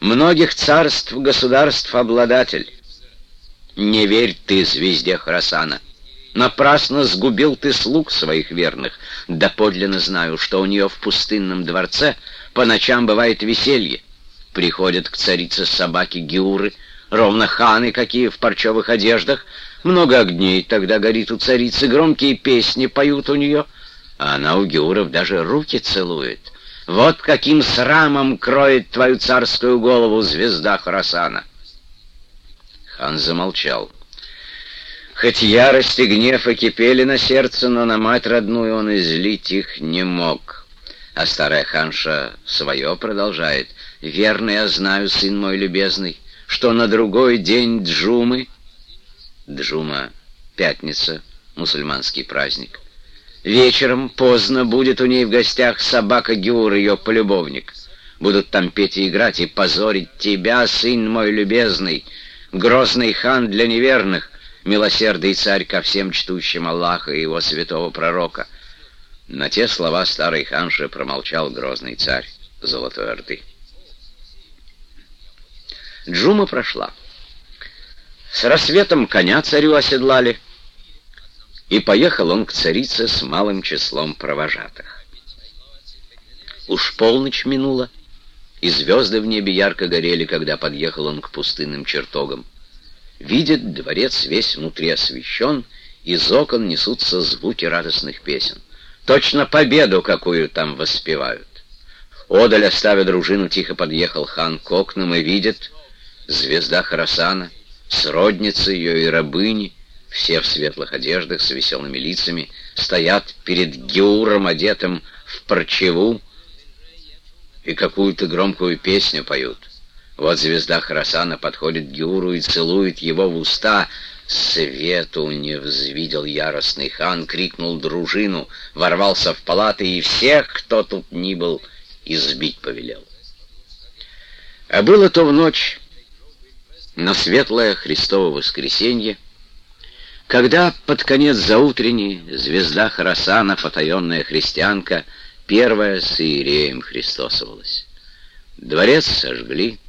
многих царств, государств обладатель. Не верь ты звезде Харасана. Напрасно сгубил ты слуг своих верных. Да подлинно знаю, что у нее в пустынном дворце по ночам бывает веселье. Приходят к царице собаки Геуры, ровно ханы какие в парчевых одеждах. Много огней тогда горит у царицы, громкие песни поют у нее, а она у Геуров даже руки целует. Вот каким срамом кроет твою царскую голову звезда Харасана. Хан замолчал. Хоть ярость и гнев и кипели на сердце, но на мать родную он излить их не мог. А старая ханша свое продолжает. «Верно я знаю, сын мой любезный, что на другой день Джумы...» Джума — пятница, мусульманский праздник. Вечером поздно будет у ней в гостях собака Гюр, ее полюбовник. Будут там петь и играть, и позорить тебя, сын мой любезный, грозный хан для неверных, милосердный царь ко всем чтущим Аллаха и его святого пророка. На те слова старый ханши промолчал грозный царь Золотой Орды. Джума прошла. С рассветом коня царю оседлали, и поехал он к царице с малым числом провожатых. Уж полночь минула, и звезды в небе ярко горели, когда подъехал он к пустынным чертогам. Видит, дворец весь внутри освещен, из окон несутся звуки радостных песен. Точно победу какую там воспевают. Одаль, оставя дружину, тихо подъехал хан к окнам и видит звезда Харасана, сродницы ее и рабыни, все в светлых одеждах с веселыми лицами, стоят перед Геуром, одетым в парчеву, и какую-то громкую песню поют. Вот звезда Харасана подходит к Геуру и целует его в уста. Свету не взвидел яростный хан, крикнул дружину, ворвался в палаты и всех, кто тут ни был, избить повелел. А было то в ночь, на светлое Христово воскресенье, когда под конец заутренней звезда Харасана, потаенная христианка, первая с Иереем христосовалась. Дворец сожгли,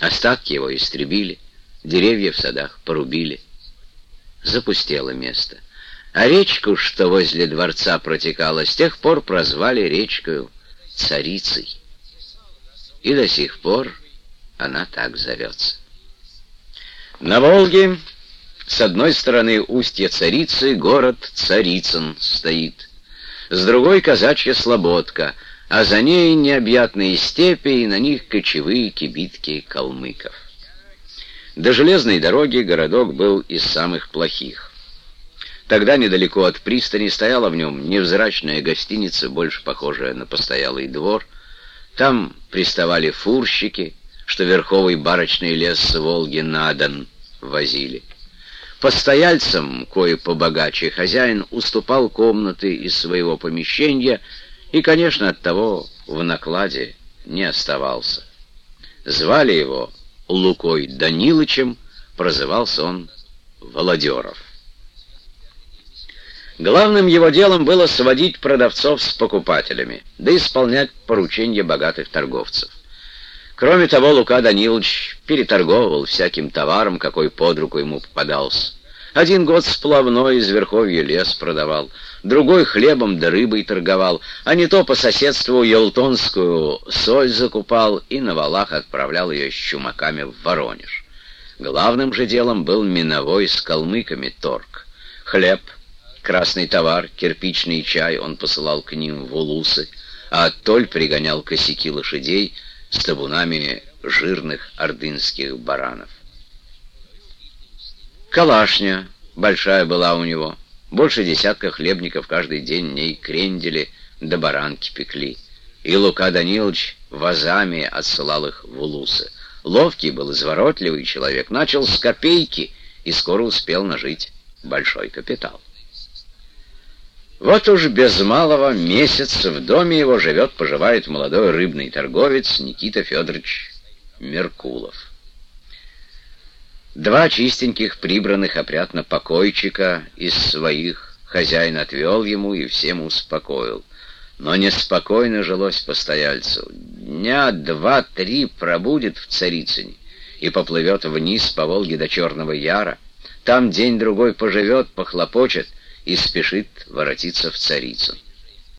Остатки его истребили, деревья в садах порубили. Запустело место. А речку, что возле дворца протекала, с тех пор прозвали речкою Царицей. И до сих пор она так зовется. На Волге с одной стороны устья Царицы город Царицын стоит, с другой казачья Слободка — а за ней необъятные степи и на них кочевые кибитки калмыков. До железной дороги городок был из самых плохих. Тогда недалеко от пристани стояла в нем невзрачная гостиница, больше похожая на постоялый двор. Там приставали фурщики, что верховый барочный лес с Волги на Дон возили. Постояльцам, кое побогаче, хозяин уступал комнаты из своего помещения и, конечно, от того в накладе не оставался. Звали его Лукой Данилычем, прозывался он Володеров. Главным его делом было сводить продавцов с покупателями, да исполнять поручения богатых торговцев. Кроме того, Лука Данилович переторговывал всяким товаром, какой под руку ему попадался. Один год сплавной из верховья лес продавал, другой хлебом да рыбой торговал, а не то по соседству елтонскую соль закупал и на валах отправлял ее с чумаками в Воронеж. Главным же делом был миновой с калмыками торг. Хлеб, красный товар, кирпичный чай он посылал к ним в улусы, а оттоль пригонял косяки лошадей с табунами жирных ордынских баранов. Калашня большая была у него. Больше десятка хлебников каждый день ней крендели да баранки пекли. И Лука Данилович вазами отсылал их в улусы. Ловкий был, изворотливый человек, начал с копейки и скоро успел нажить большой капитал. Вот уж без малого месяц в доме его живет-поживает молодой рыбный торговец Никита Федорович Меркулов. Два чистеньких, прибранных опрятно покойчика из своих хозяин отвел ему и всем успокоил. Но неспокойно жилось постояльцу. дня два-три пробудет в Царицыне и поплывет вниз по Волге до Черного Яра. Там день-другой поживет, похлопочет и спешит воротиться в Царицу.